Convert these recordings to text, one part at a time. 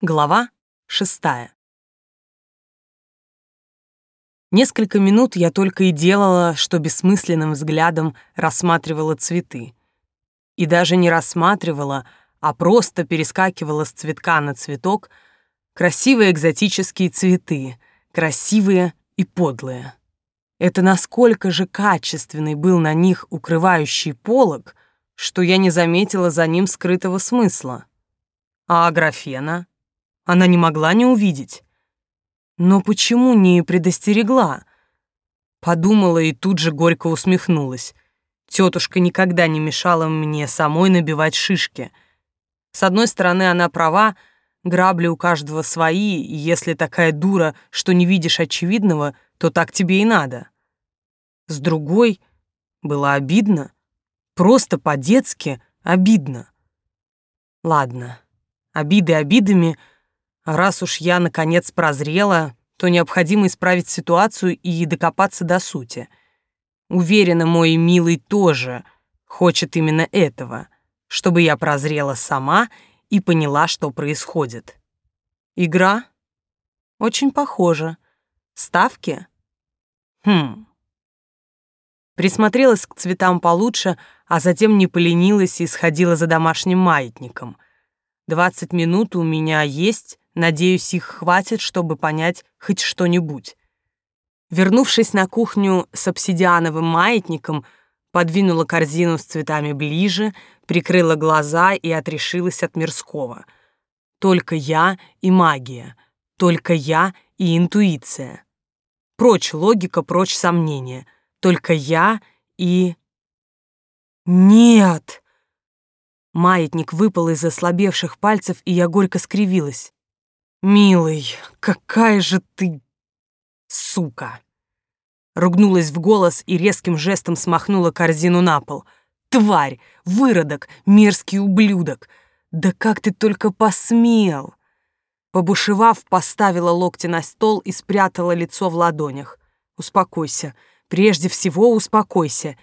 Глава шестая. Несколько минут я только и делала, что бессмысленным взглядом рассматривала цветы. И даже не рассматривала, а просто перескакивала с цветка на цветок красивые экзотические цветы, красивые и подлые. Это насколько же качественный был на них укрывающий полог, что я не заметила за ним скрытого смысла. А Аграфена? Она не могла не увидеть. Но почему не предостерегла? Подумала и тут же горько усмехнулась. Тетушка никогда не мешала мне самой набивать шишки. С одной стороны, она права, грабли у каждого свои, и если такая дура, что не видишь очевидного, то так тебе и надо. С другой, было обидно. Просто по-детски обидно. Ладно, обиды обидами — Раз уж я, наконец, прозрела, то необходимо исправить ситуацию и докопаться до сути. Уверена, мой милый тоже хочет именно этого, чтобы я прозрела сама и поняла, что происходит. Игра? Очень похожа. Ставки? Хм. Присмотрелась к цветам получше, а затем не поленилась и сходила за домашним маятником. Двадцать минут у меня есть, Надеюсь, их хватит, чтобы понять хоть что-нибудь. Вернувшись на кухню с обсидиановым маятником, подвинула корзину с цветами ближе, прикрыла глаза и отрешилась от мирского. Только я и магия, только я и интуиция. Прочь логика, прочь сомнения. Только я и... Нет! Маятник выпал из ослабевших пальцев, и я горько скривилась. «Милый, какая же ты... сука!» Ругнулась в голос и резким жестом смахнула корзину на пол. «Тварь! Выродок! Мерзкий ублюдок! Да как ты только посмел!» Побушевав, поставила локти на стол и спрятала лицо в ладонях. «Успокойся. Прежде всего успокойся.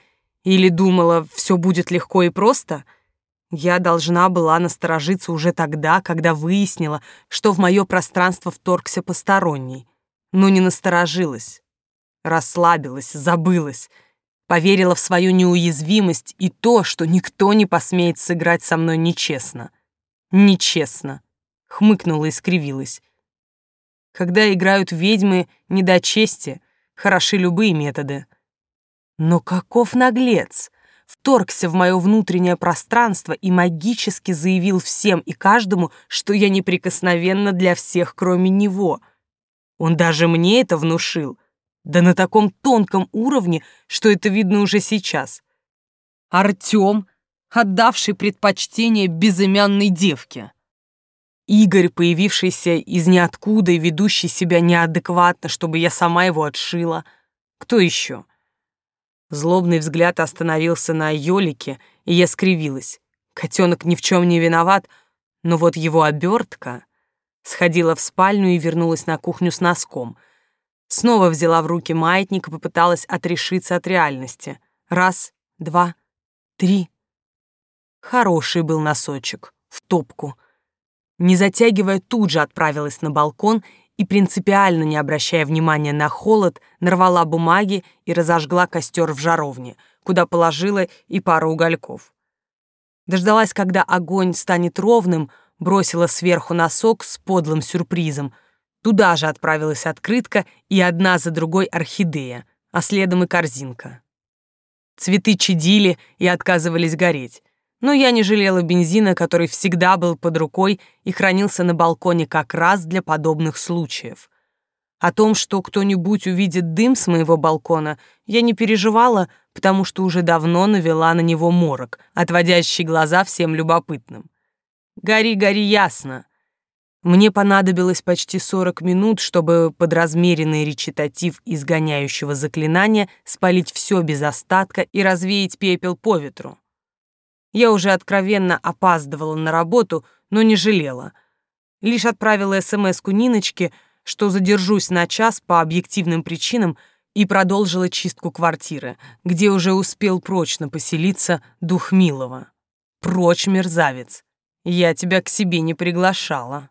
Или думала, все будет легко и просто?» Я должна была насторожиться уже тогда, когда выяснила, что в мое пространство вторгся посторонний. Но не насторожилась. Расслабилась, забылась. Поверила в свою неуязвимость и то, что никто не посмеет сыграть со мной нечестно. Нечестно. Хмыкнула и скривилась. Когда играют ведьмы, не до чести, хороши любые методы. Но каков наглец! Вторгся в мое внутреннее пространство и магически заявил всем и каждому, что я неприкосновенна для всех, кроме него. Он даже мне это внушил. Да на таком тонком уровне, что это видно уже сейчас. Артём, отдавший предпочтение безымянной девке. Игорь, появившийся из ниоткуда и ведущий себя неадекватно, чтобы я сама его отшила. Кто еще? Злобный взгляд остановился на Ёлике, и я скривилась. Котенок ни в чем не виноват, но вот его обертка... Сходила в спальню и вернулась на кухню с носком. Снова взяла в руки маятник и попыталась отрешиться от реальности. Раз, два, три. Хороший был носочек, в топку. Не затягивая, тут же отправилась на балкон и, принципиально не обращая внимания на холод, нарвала бумаги и разожгла костер в жаровне, куда положила и пару угольков. Дождалась, когда огонь станет ровным, бросила сверху носок с подлым сюрпризом. Туда же отправилась открытка и одна за другой орхидея, а следом и корзинка. Цветы чадили и отказывались гореть но я не жалела бензина, который всегда был под рукой и хранился на балконе как раз для подобных случаев. О том, что кто-нибудь увидит дым с моего балкона, я не переживала, потому что уже давно навела на него морок, отводящий глаза всем любопытным. «Гори, гори ясно!» Мне понадобилось почти 40 минут, чтобы под размеренный речитатив изгоняющего заклинания спалить все без остатка и развеять пепел по ветру. Я уже откровенно опаздывала на работу, но не жалела. Лишь отправила СМС-ку Ниночке, что задержусь на час по объективным причинам, и продолжила чистку квартиры, где уже успел прочно поселиться дух милого. Прочь, мерзавец. Я тебя к себе не приглашала.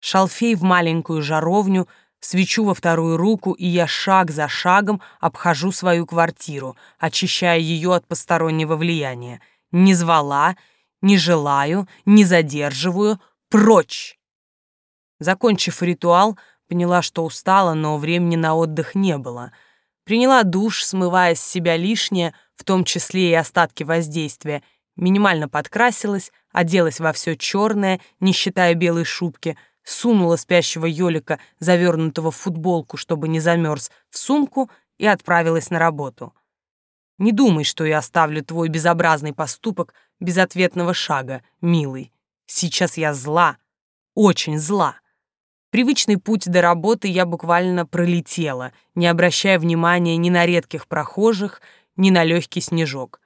Шалфей в маленькую жаровню, свечу во вторую руку, и я шаг за шагом обхожу свою квартиру, очищая ее от постороннего влияния. Не звала, не желаю, не задерживаю. Прочь! Закончив ритуал, поняла, что устала, но времени на отдых не было. Приняла душ, смывая с себя лишнее, в том числе и остатки воздействия, минимально подкрасилась, оделась во все черное, не считая белой шубки, сунула спящего Ёлика, завернутого в футболку, чтобы не замерз, в сумку и отправилась на работу. Не думай, что я оставлю твой безобразный поступок без ответного шага, милый. Сейчас я зла, очень зла. Привычный путь до работы я буквально пролетела, не обращая внимания ни на редких прохожих, ни на легкий снежок.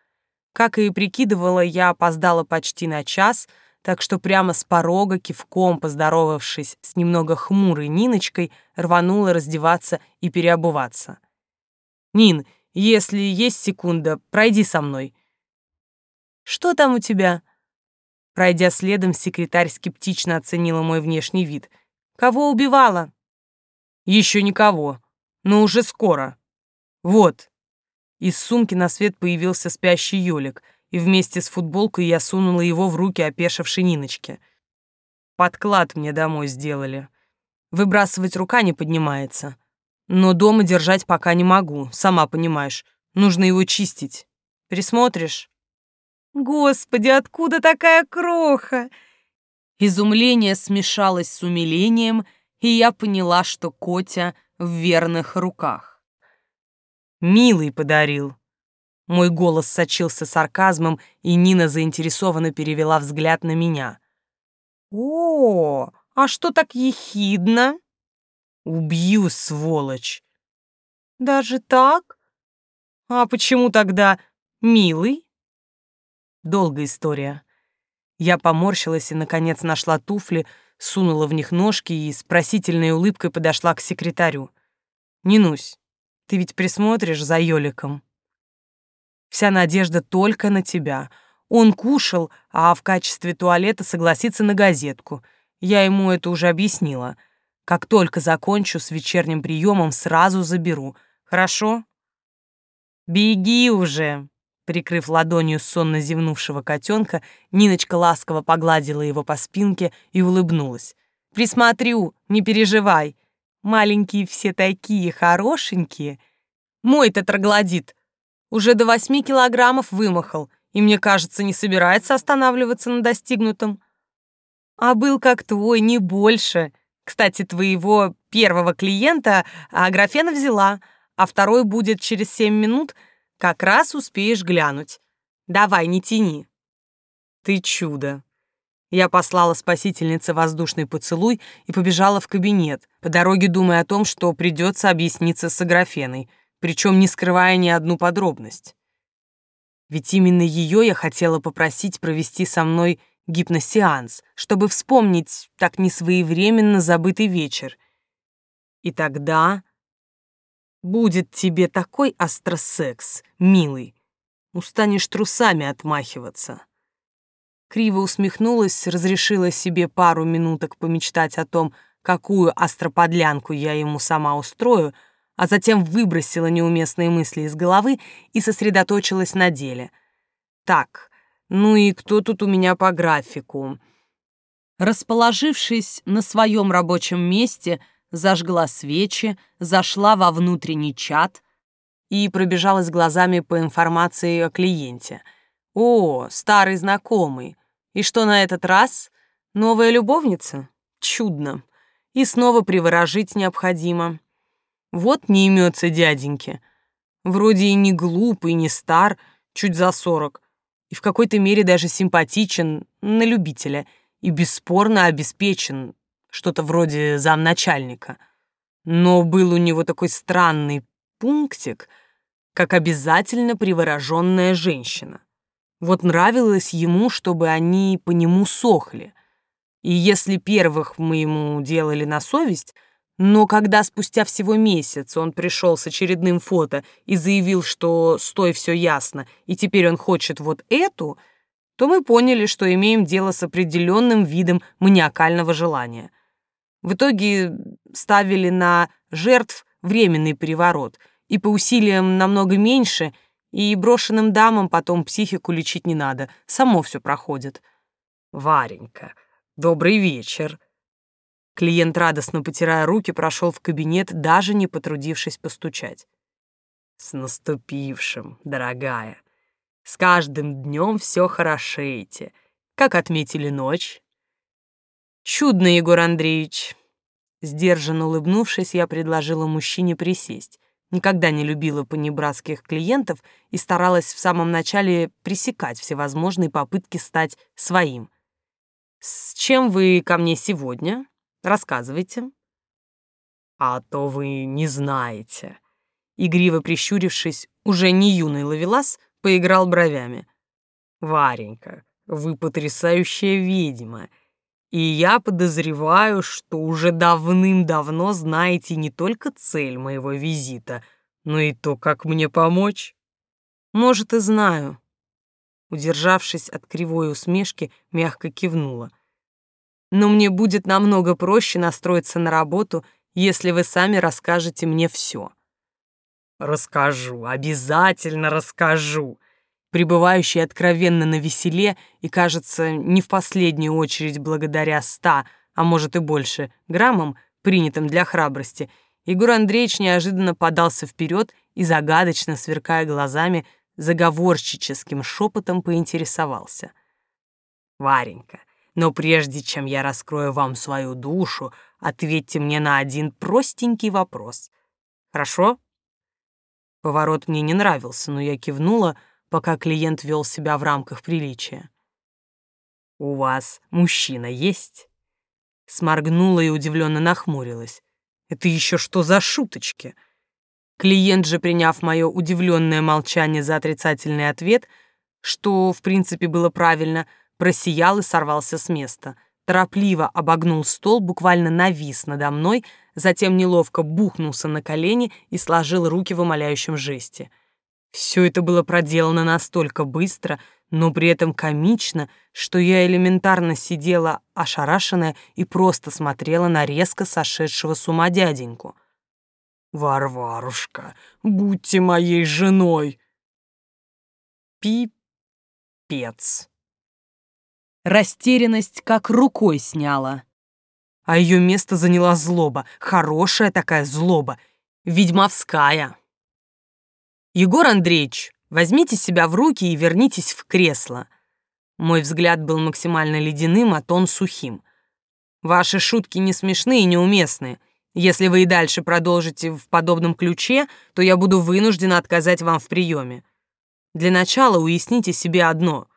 Как и прикидывала, я опоздала почти на час, так что прямо с порога, кивком поздоровавшись с немного хмурой Ниночкой, рванула раздеваться и переобуваться. «Нин, если есть секунда, пройди со мной». «Что там у тебя?» Пройдя следом, секретарь скептично оценила мой внешний вид. «Кого убивала?» «Еще никого, но уже скоро. Вот». Из сумки на свет появился спящий Ёлик, и вместе с футболкой я сунула его в руки опешившей Ниночке. Подклад мне домой сделали. Выбрасывать рука не поднимается. Но дома держать пока не могу, сама понимаешь. Нужно его чистить. Присмотришь? Господи, откуда такая кроха? Изумление смешалось с умилением, и я поняла, что Котя в верных руках. Милый подарил. Мой голос сочился сарказмом, и Нина заинтересованно перевела взгляд на меня. «О, а что так ехидно?» «Убью, сволочь!» «Даже так? А почему тогда милый?» Долгая история. Я поморщилась и, наконец, нашла туфли, сунула в них ножки и с просительной улыбкой подошла к секретарю. «Нинусь, ты ведь присмотришь за Ёликом. Вся надежда только на тебя. Он кушал, а в качестве туалета согласится на газетку. Я ему это уже объяснила. Как только закончу с вечерним приемом, сразу заберу. Хорошо? Беги уже!» Прикрыв ладонью сонно зевнувшего котенка, Ниночка ласково погладила его по спинке и улыбнулась. «Присмотрю, не переживай. Маленькие все такие хорошенькие. Мой-то троглодит. Уже до восьми килограммов вымахал, и, мне кажется, не собирается останавливаться на достигнутом. А был как твой, не больше. Кстати, твоего первого клиента Аграфена взяла, а второй будет через семь минут, как раз успеешь глянуть. Давай, не тяни. Ты чудо. Я послала спасительнице воздушный поцелуй и побежала в кабинет, по дороге думая о том, что придется объясниться с Аграфеной, причем не скрывая ни одну подробность. Ведь именно ее я хотела попросить провести со мной гипносеанс, чтобы вспомнить так несвоевременно забытый вечер. И тогда будет тебе такой астросекс, милый, устанешь трусами отмахиваться. Криво усмехнулась, разрешила себе пару минуток помечтать о том, какую астроподлянку я ему сама устрою, а затем выбросила неуместные мысли из головы и сосредоточилась на деле. Так, ну и кто тут у меня по графику? Расположившись на своем рабочем месте, зажгла свечи, зашла во внутренний чат и пробежалась глазами по информации о клиенте — о, старый знакомый. И что на этот раз? Новая любовница? Чудно. И снова приворожить необходимо. Вот не имется дяденьки. Вроде и не глуп, и не стар, чуть за сорок. И в какой-то мере даже симпатичен на любителя. И бесспорно обеспечен, что-то вроде замначальника. Но был у него такой странный пунктик, как обязательно привороженная женщина. Вот нравилось ему, чтобы они по нему сохли. И если первых мы ему делали на совесть, но когда спустя всего месяц он пришел с очередным фото и заявил, что стой все ясно, и теперь он хочет вот эту, то мы поняли, что имеем дело с определенным видом маниакального желания. В итоге ставили на жертв временный переворот, и по усилиям намного меньше, и брошенным дамам потом психику лечить не надо, само все проходит. «Варенька, добрый вечер!» Клиент, радостно потирая руки, прошел в кабинет, даже не потрудившись постучать. «С наступившим, дорогая! С каждым днем все хорошеете. Как отметили ночь?» «Чудно, Егор Андреевич!» Сдержанно улыбнувшись, я предложила мужчине присесть. Никогда не любила понебратских клиентов и старалась в самом начале пресекать всевозможные попытки стать своим. «С чем вы ко мне сегодня?» Рассказывайте. А то вы не знаете. Игриво прищурившись, уже не юный ловелас, поиграл бровями. Варенька, вы потрясающая ведьма, и я подозреваю, что уже давным-давно знаете не только цель моего визита, но и то, как мне помочь. Может, и знаю. Удержавшись от кривой усмешки, мягко кивнула но мне будет намного проще настроиться на работу, если вы сами расскажете мне все. Расскажу, обязательно расскажу. Пребывающий откровенно на веселе и, кажется, не в последнюю очередь благодаря ста, а может и больше, граммам, принятым для храбрости, Егор Андреевич неожиданно подался вперед и, загадочно сверкая глазами, заговорщическим шепотом поинтересовался. «Варенька, но прежде чем я раскрою вам свою душу, ответьте мне на один простенький вопрос. Хорошо? Поворот мне не нравился, но я кивнула, пока клиент вел себя в рамках приличия. «У вас мужчина есть?» Сморгнула и удивленно нахмурилась. «Это еще что за шуточки?» Клиент же, приняв мое удивленное молчание за отрицательный ответ, что, в принципе, было правильно, — просиял и сорвался с места. Торопливо обогнул стол, буквально навис надо мной, затем неловко бухнулся на колени и сложил руки в умоляющем жесте. Все это было проделано настолько быстро, но при этом комично, что я элементарно сидела ошарашенная и просто смотрела на резко сошедшего с ума дяденьку. «Варварушка, будьте моей женой!» Пипец. Растерянность как рукой сняла. А ее место заняла злоба, хорошая такая злоба, ведьмовская. «Егор Андреевич, возьмите себя в руки и вернитесь в кресло». Мой взгляд был максимально ледяным, а тон сухим. «Ваши шутки не смешные и неуместные. Если вы и дальше продолжите в подобном ключе, то я буду вынуждена отказать вам в приеме. Для начала уясните себе одно —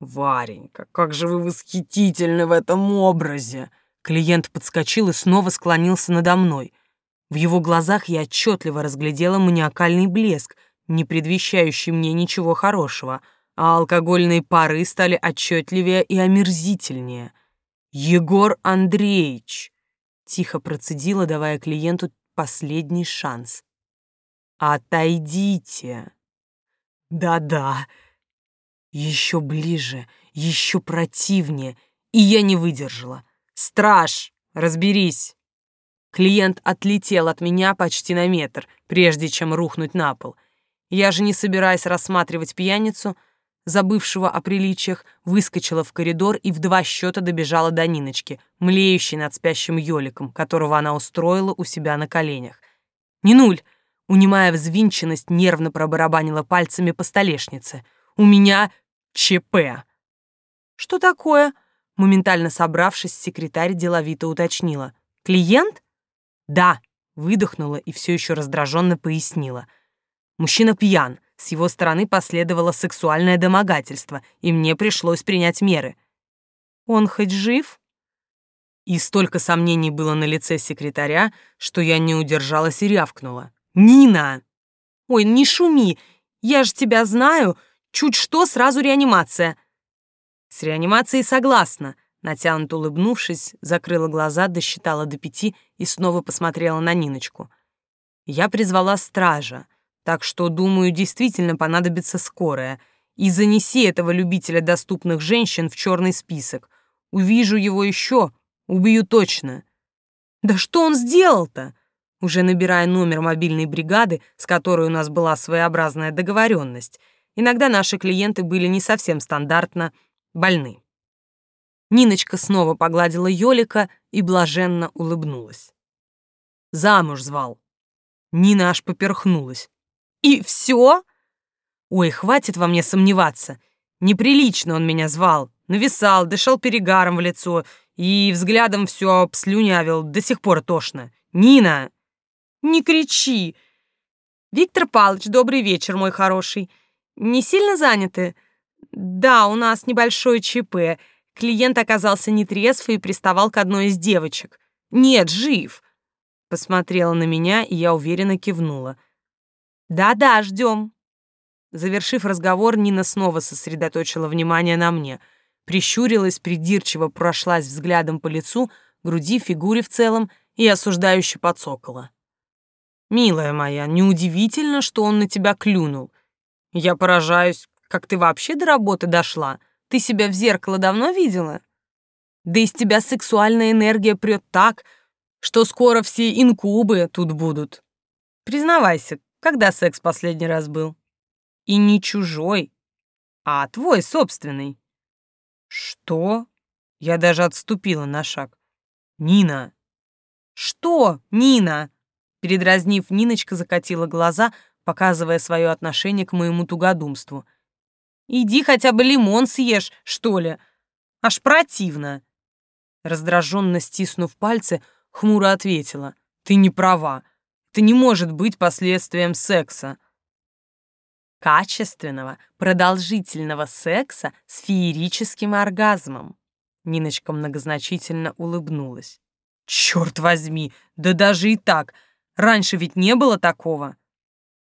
«Варенька, как же вы восхитительны в этом образе!» Клиент подскочил и снова склонился надо мной. В его глазах я отчетливо разглядела маниакальный блеск, не предвещающий мне ничего хорошего, а алкогольные пары стали отчетливее и омерзительнее. «Егор Андреевич!» — тихо процедила, давая клиенту последний шанс. «Отойдите!» «Да-да!» Еще ближе, еще противнее, и я не выдержала. «Страж, разберись!» Клиент отлетел от меня почти на метр, прежде чем рухнуть на пол. Я же, не собираясь рассматривать пьяницу, забывшего о приличиях, выскочила в коридор и в два счета добежала до Ниночки, млеющей над спящим Ёликом, которого она устроила у себя на коленях. «Нинуль!» Унимая взвинченность, нервно пробарабанила пальцами по столешнице. «У меня ЧП. Что такое? Моментально собравшись, секретарь деловито уточнила. Клиент? Да, выдохнула и все еще раздраженно пояснила. Мужчина пьян, с его стороны последовало сексуальное домогательство, и мне пришлось принять меры. Он хоть жив? И столько сомнений было на лице секретаря, что я не удержалась и рявкнула. «Нина!» «Ой, не шуми! Я же тебя знаю! Чуть что, сразу реанимация. С реанимацией согласна. Натянуто улыбнувшись, закрыла глаза, досчитала до пяти и снова посмотрела на Ниночку. Я призвала стража, так что, думаю, действительно понадобится скорая. И занеси этого любителя доступных женщин в черный список. Увижу его еще, Убью точно. Да что он сделал-то? Уже набирая номер мобильной бригады, с которой у нас была своеобразная договоренность, иногда наши клиенты были не совсем стандартно больны. Ниночка снова погладила Ёлика и блаженно улыбнулась. Замуж звал. Нина аж поперхнулась. «И все? Ой, хватит во мне сомневаться. Неприлично он меня звал. Нависал, дышал перегаром в лицо и взглядом все обслюнявил. До сих пор тошно. Нина!» «Не кричи!» «Виктор Павлович, добрый вечер, мой хороший. Не сильно заняты?» «Да, у нас небольшое ЧП. Клиент оказался нетрезв и приставал к одной из девочек. Нет, жив. Посмотрела на меня, и я уверенно кивнула. Да-да, ждем. Завершив разговор, Нина снова сосредоточила внимание на мне. Прищурилась, придирчиво прошлась взглядом по лицу, груди, фигуре в целом и осуждающе подсокола. «Милая моя, неудивительно, что он на тебя клюнул. Я поражаюсь, как ты вообще до работы дошла. Ты себя в зеркало давно видела? Да из тебя сексуальная энергия прет так, что скоро все инкубы тут будут. Признавайся, когда секс последний раз был? И не чужой, а твой собственный. Что? Я даже отступила на шаг. Нина. Что, Нина? Передразнив, Ниночка закатила глаза, показывая свое отношение к моему тугодумству. Иди хотя бы лимон съешь, что ли. Аж противно. Раздраженно стиснув пальцы, хмуро ответила. Ты не права. Это не может быть последствием секса. Качественного, продолжительного секса с феерическим оргазмом. Ниночка многозначительно улыбнулась. Черт возьми, да даже и так. Раньше ведь не было такого.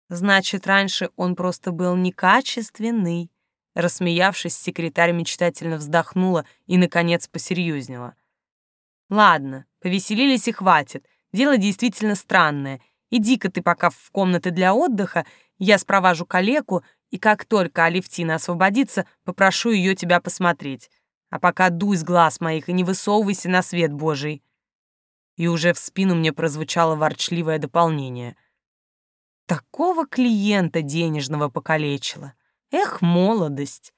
Значит, раньше он просто был некачественный. Рассмеявшись, секретарь мечтательно вздохнула и, наконец, посерьезнела. «Ладно, повеселились и хватит. Дело действительно странное. Иди-ка ты пока в комнаты для отдыха, я спроважу калеку, и как только Алевтина освободится, попрошу ее тебя посмотреть. А пока дуй с глаз моих и не высовывайся на свет Божий». И уже в спину мне прозвучало ворчливое дополнение. Такого клиента денежного покалечила. Эх, молодость!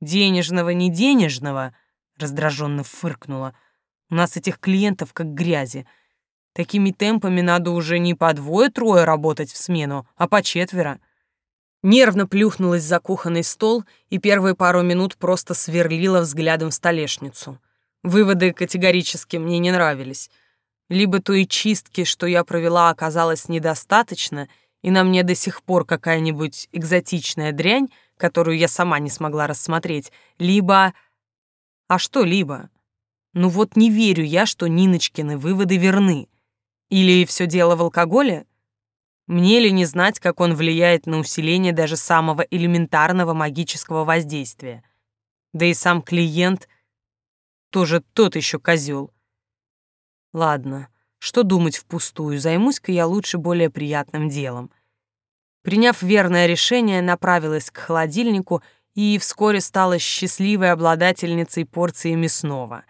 Денежного, не денежного, раздраженно фыркнула. У нас этих клиентов как грязи. Такими темпами надо уже не по двое-трое работать в смену, а по четверо. Нервно плюхнулась за кухонный стол и первые пару минут просто сверлила взглядом столешницу. Выводы категорически мне не нравились. Либо той чистки, что я провела, оказалось недостаточно, и на мне до сих пор какая-нибудь экзотичная дрянь, которую я сама не смогла рассмотреть, либо... А что либо? Ну вот не верю я, что Ниночкины выводы верны. Или все дело в алкоголе? Мне ли не знать, как он влияет на усиление даже самого элементарного магического воздействия? Да и сам клиент тоже тот еще козел. Ладно, что думать впустую, займусь-ка я лучше более приятным делом — Приняв верное решение, направилась к холодильнику и вскоре стала счастливой обладательницей порции мясного.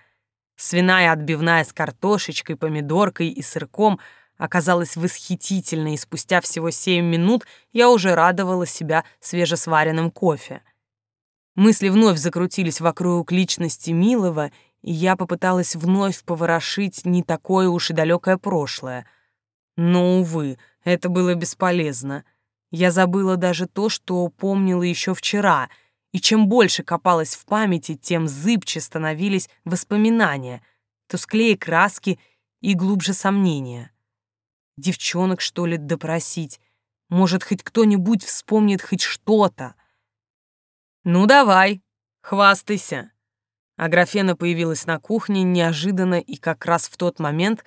Свиная отбивная с картошечкой, помидоркой и сырком оказалась восхитительной, и спустя всего семь минут я уже радовала себя свежесваренным кофе. Мысли вновь закрутились вокруг личности Милова, я попыталась вновь поворошить не такое уж и далекое прошлое. Но, увы, это было бесполезно — я забыла даже то, что помнила еще вчера, и чем больше копалась в памяти, тем зыбче становились воспоминания, тусклее краски и глубже сомнения. Девчонок, что ли, допросить? Может, хоть кто-нибудь вспомнит хоть что-то? Ну, давай, хвастайся. Аграфена появилась на кухне неожиданно и как раз в тот момент,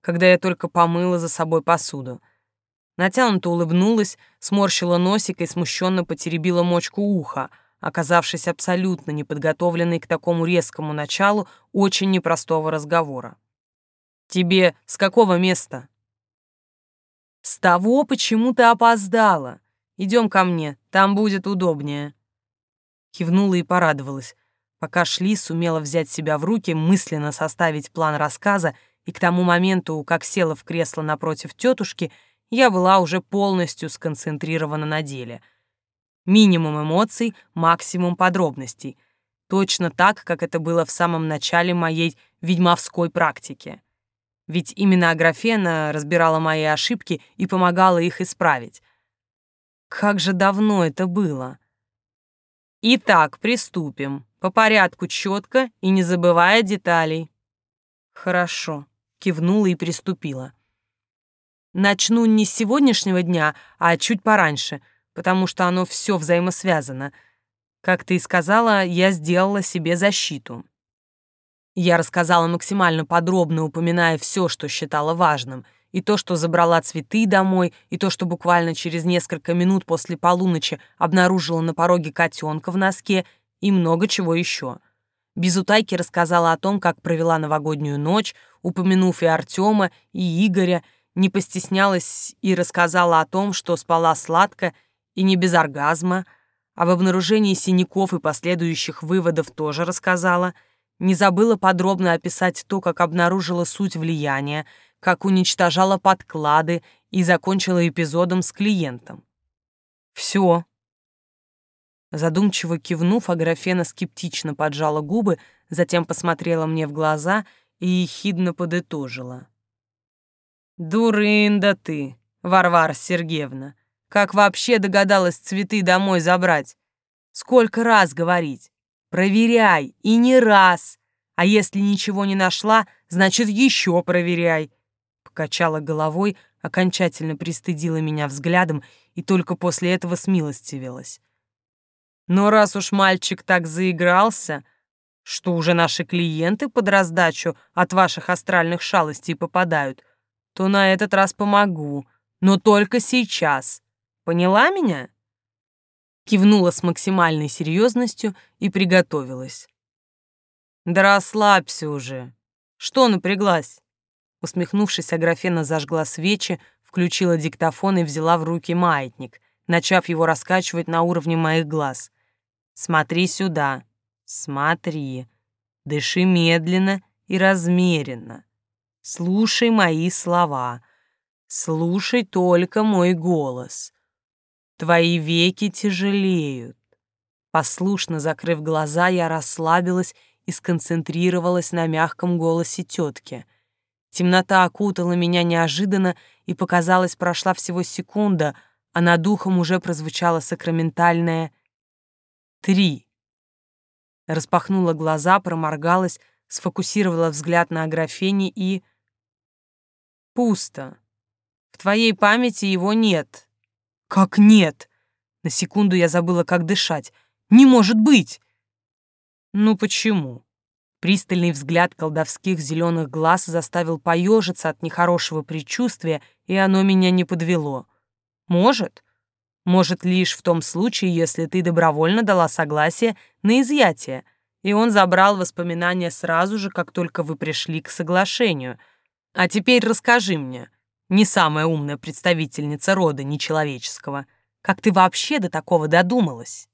когда я только помыла за собой посуду — Натянуто улыбнулась, сморщила носик и смущенно потеребила мочку уха, оказавшись абсолютно неподготовленной к такому резкому началу очень непростого разговора. «Тебе с какого места?» «С того, почему ты опоздала. Идем ко мне, там будет удобнее». Кивнула и порадовалась. Пока шли, сумела взять себя в руки, мысленно составить план рассказа, и к тому моменту, как села в кресло напротив тетушки, я была уже полностью сконцентрирована на деле. Минимум эмоций, максимум подробностей. Точно так, как это было в самом начале моей ведьмовской практики. Ведь именно Аграфена разбирала мои ошибки и помогала их исправить. Как же давно это было. Итак, приступим. По порядку четко и не забывая деталей. Хорошо, кивнула и приступила. Начну не с сегодняшнего дня, а чуть пораньше, потому что оно все взаимосвязано. Как ты и сказала, я сделала себе защиту. Я рассказала максимально подробно, упоминая все, что считала важным, и то, что забрала цветы домой, и то, что буквально через несколько минут после полуночи обнаружила на пороге котенка в носке, и много чего еще. Без утайки рассказала о том, как провела новогоднюю ночь, упомянув и Артема, и Игоря, не постеснялась и рассказала о том, что спала сладко и не без оргазма, об обнаружении синяков и последующих выводов тоже рассказала, не забыла подробно описать то, как обнаружила суть влияния, как уничтожала подклады и закончила эпизодом с клиентом. Все, Задумчиво кивнув, Аграфена скептично поджала губы, затем посмотрела мне в глаза и ехидно подытожила. «Дурында ты, Варвара Сергеевна! Как вообще догадалась цветы домой забрать? Сколько раз говорить? Проверяй, и не раз! А если ничего не нашла, значит, еще проверяй!» Покачала головой, окончательно пристыдила меня взглядом и только после этого смилостивилась. Но раз уж мальчик так заигрался, что уже наши клиенты под раздачу от ваших астральных шалостей попадают, то на этот раз помогу, но только сейчас. Поняла меня?» Кивнула с максимальной серьезностью и приготовилась. «Да расслабься уже. Что напряглась?» Усмехнувшись, Аграфена зажгла свечи, включила диктофон и взяла в руки маятник, начав его раскачивать на уровне моих глаз. Смотри сюда. Смотри. Дыши медленно и размеренно. Слушай мои слова. Слушай только мой голос. Твои веки тяжелеют. Послушно закрыв глаза, я расслабилась и сконцентрировалась на мягком голосе тетки. Темнота окутала меня неожиданно, и, показалось, прошла всего секунда, а над духом уже прозвучало сакраментальное «Связь» Три. Распахнула глаза, проморгалась, сфокусировала взгляд на Аграфене и... Пусто. В твоей памяти его нет. Как нет? На секунду я забыла, как дышать. Не может быть! Ну почему? Пристальный взгляд колдовских зеленых глаз заставил поежиться от нехорошего предчувствия, и оно меня не подвело. Может? Может, лишь в том случае, если ты добровольно дала согласие на изъятие, и он забрал воспоминания сразу же, как только вы пришли к соглашению. А теперь расскажи мне, не самая умная представительница рода нечеловеческого, как ты вообще до такого додумалась?»